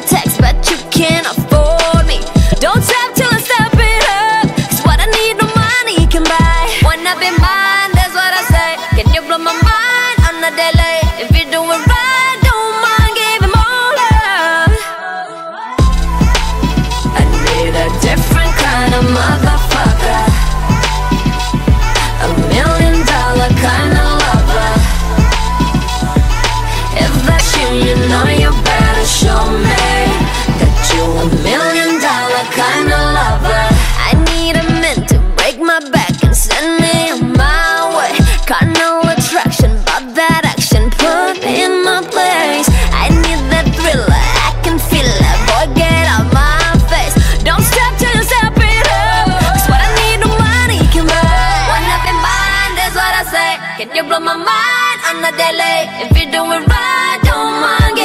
contact on my mind on the daily. If you're doing right, don't mind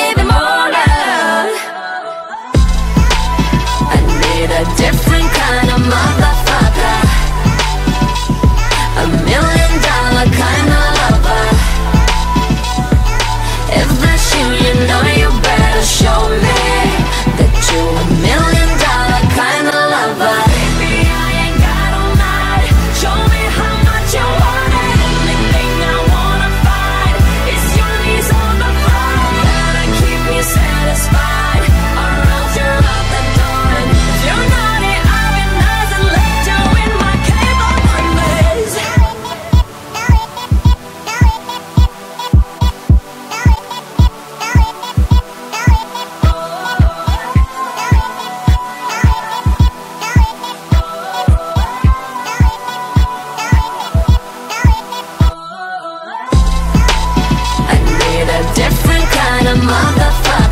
different kind of motherfucker.